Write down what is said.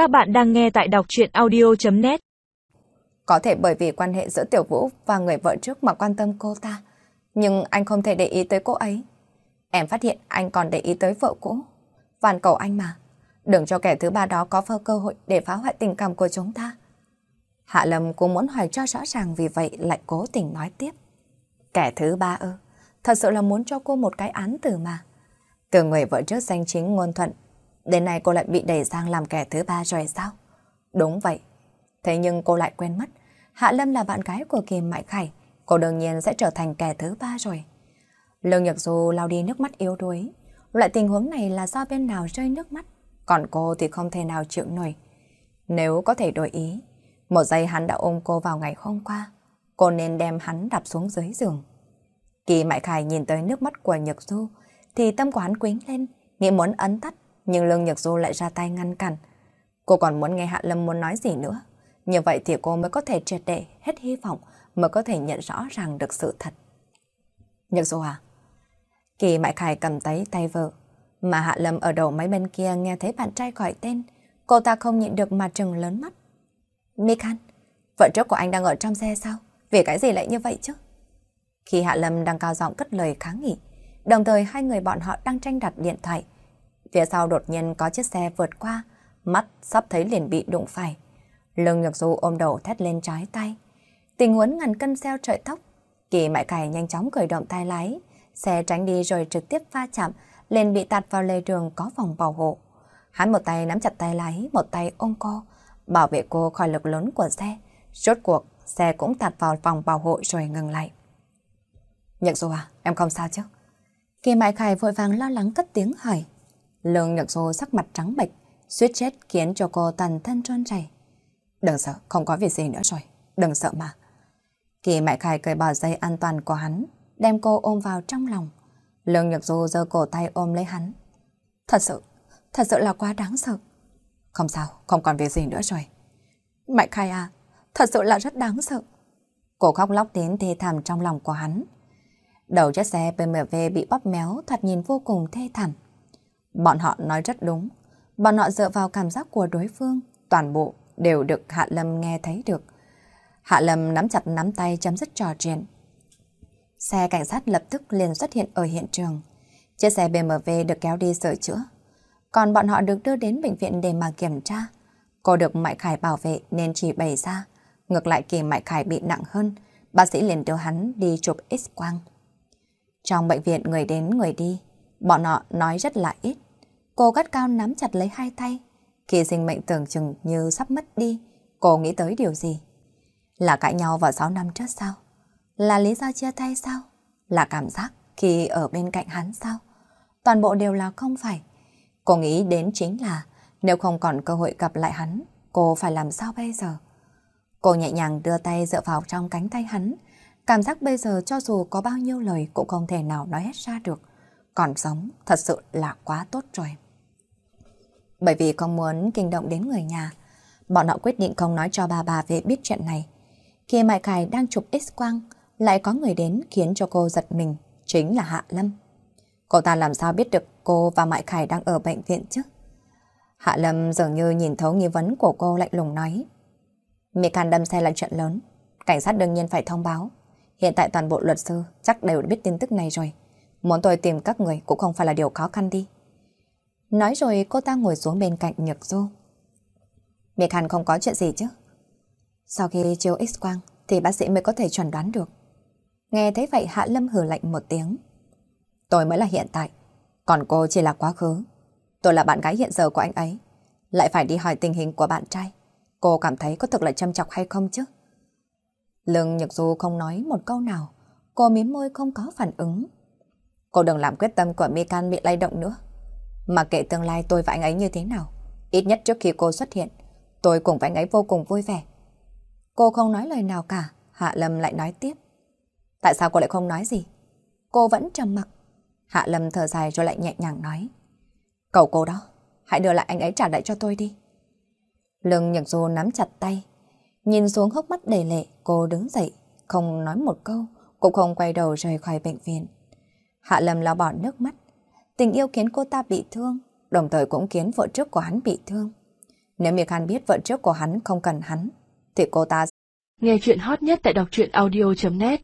Các bạn đang nghe tại đọc chuyện audio.net Có thể bởi vì quan hệ giữa Tiểu Vũ và người vợ trước mà quan tâm cô ta. Nhưng anh không thể để ý tới cô ấy. Em phát hiện anh còn để ý tới vợ cũ. Van cầu anh mà. Đừng cho kẻ thứ ba đó có phơ cơ hội để phá hoại tình cảm của chúng ta. Hạ Lâm cũng muốn hỏi cho rõ ràng vì vậy lại cố tình nói tiếp. Kẻ thứ ba ư? Thật sự là muốn cho cô một cái án tử mà. Từ người vợ trước danh chính ngôn thuận, đến nay cô lại bị đẩy sang làm kẻ thứ ba rồi sao? Đúng vậy. Thế nhưng cô lại quên mất, Hạ Lâm là bạn gái của Kim Mại Khải, cô đương nhiên sẽ trở thành kẻ thứ ba rồi. Lương Nhật Du lau đi nước mắt yếu đuối. Loại tình huống này là do bên nào rơi nước mắt, còn cô thì không thể nào chịu nổi. Nếu có thể đổi ý, một giây hắn đã ôm cô vào ngày hôm qua, cô nên đem hắn đạp xuống dưới giường. Kỳ Mại Khải nhìn tới nước mắt của Nhật Du, thì tâm của hắn quính lên, nghĩ muốn ấn tắt, nhưng Lương Nhật Du lại ra tay ngăn cản. Cô còn muốn nghe Hạ Lâm muốn nói gì nữa. Như vậy thì cô mới có thể triệt để hết hy vọng, mới có thể nhận rõ ràng được sự thật. Nhật Du à? Kỳ Mại Khải cầm tay tay vợ, mà Hạ Lâm ở đầu máy bên kia nghe thấy bạn trai gọi tên, cô ta không nhịn được mà trừng lớn mắt. Mikan, vợ trước của anh đang ở trong xe sao? Vì cái gì lại như vậy chứ? Khi Hạ Lâm đang cao giọng cất lời kháng nghị, đồng thời hai người bọn họ đang tranh đặt điện thoại. Phía sau đột nhiên có chiếc xe vượt qua, mắt sắp thấy liền bị đụng phải. Lương Nhược Du ôm đầu thét lên trái tay. Tình huống ngàn cân xeo trời tóc. Kỳ mại cải nhanh chóng khởi động tay lái, xe tránh đi rồi trực tiếp va chạm, liền bị tạt vào lề đường có vòng bảo hộ. Hắn một tay nắm chặt tay lái, một tay ôm cô, bảo vệ cô khỏi lực lớn của xe. Rốt cuộc, xe cũng tạt vào vòng bảo hộ rồi ngừng lại. Nhật Du à, em không sao chứ? Kỳ Mại Khải vội vàng lo lắng cất tiếng hỏi. Lương Nhật Du sắc mặt trắng bệch, suýt chết khiến cho cô toàn thân trơn chảy. Đừng sợ, không có việc gì nữa rồi, đừng sợ mà. Kỳ Mại Khải cởi bỏ dây an toàn của hắn, đem cô ôm vào trong lòng. Lương Nhật Du giơ cổ tay ôm lấy hắn. Thật sự, thật sự là quá đáng sợ. Không sao, không còn việc gì nữa rồi. Mại Khai à, thật sự là rất đáng sợ. Cô khóc lóc đến thê thảm trong lòng của hắn. Đầu chiếc xe BMW bị bóp méo thoạt nhìn vô cùng thê thảm. Bọn họ nói rất đúng. Bọn họ dựa vào cảm giác của đối phương, toàn bộ đều được Hạ Lâm nghe thấy được. Hạ Lâm nắm chặt nắm tay chấm dứt trò chuyện. Xe cảnh sát lập tức liền xuất hiện ở hiện trường. Chiếc xe BMW được kéo đi sửa chữa. Còn bọn họ được đưa đến bệnh viện để mà kiểm tra. Cô được Mại Khải bảo vệ nên chỉ bày ra. Ngược lại kỳ Mại Khải bị nặng hơn, bác sĩ liền đưa hắn đi chụp x-quang. Trong bệnh viện người đến người đi, bọn họ nói rất là ít. Cô gắt cao nắm chặt lấy hai tay. Khi sinh mệnh tưởng chừng như sắp mất đi, cô nghĩ tới điều gì? Là cãi nhau vào 6 năm trước sao? Là lý do chia tay sao? Là cảm giác khi ở bên cạnh hắn sao? Toàn bộ đều là không phải. Cô nghĩ đến chính là nếu không còn cơ hội gặp lại hắn, cô phải làm sao bây giờ? Cô nhẹ nhàng đưa tay dựa vào trong cánh tay hắn, Cảm giác bây giờ cho dù có bao nhiêu lời cũng không thể nào nói hết ra được. Còn sống thật sự là quá tốt rồi. Bởi vì không muốn kinh động đến người nhà, bọn họ quyết định không nói cho bà bà về biết chuyện này. Khi Mai Khải đang chụp x-quang, lại có người đến khiến cho cô giật mình, chính là Hạ Lâm. Cô ta làm sao biết được cô và Mại Khải đang ở bệnh viện chứ? Hạ Lâm dường như nhìn thấu nghi vấn của cô lạnh lùng nói. Mekan đâm xe là chuyện lớn, cảnh sát đương nhiên phải thông báo. Hiện tại toàn bộ luật sư chắc đều biết tin tức này rồi. Muốn tôi tìm các người cũng không phải là điều khó khăn đi. Nói rồi cô ta ngồi xuống bên cạnh Nhật Du. Miệt hẳn không có chuyện gì chứ. Sau khi chiếu x-quang thì bác sĩ mới có thể chuẩn đoán được. Nghe thấy vậy Hạ Lâm hừ lạnh một tiếng. Tôi mới là hiện tại, còn cô chỉ là quá khứ. Tôi là bạn gái hiện giờ của anh ấy. Lại phải đi hỏi tình hình của bạn trai. Cô cảm thấy có thực là châm chọc hay không chứ? Lương Nhật Du không nói một câu nào, cô mím môi không có phản ứng. Cô đừng làm quyết tâm của Mikan bị lay động nữa. Mà kể tương lai tôi và anh ấy như thế nào, ít nhất trước khi cô xuất hiện, tôi cùng với anh ấy vô cùng vui vẻ. Cô không nói lời nào cả, Hạ Lâm lại nói tiếp. Tại sao cô lại không nói gì? Cô vẫn trầm mặc. Hạ Lâm thở dài rồi lại nhẹ nhàng nói. Cầu cô đó, hãy đưa lại anh ấy trả lại cho tôi đi. Lương Nhật Du nắm chặt tay, Nhìn xuống hốc mắt đầy lệ, cô đứng dậy, không nói một câu, cũng không quay đầu rời khỏi bệnh viện. Hạ Lâm lau bỏ nước mắt. Tình yêu khiến cô ta bị thương, đồng thời cũng khiến vợ trước của hắn bị thương. Nếu Miệt Khan biết vợ trước của hắn không cần hắn, thì cô ta Nghe chuyện hot nhất tại đọc truyện audio.net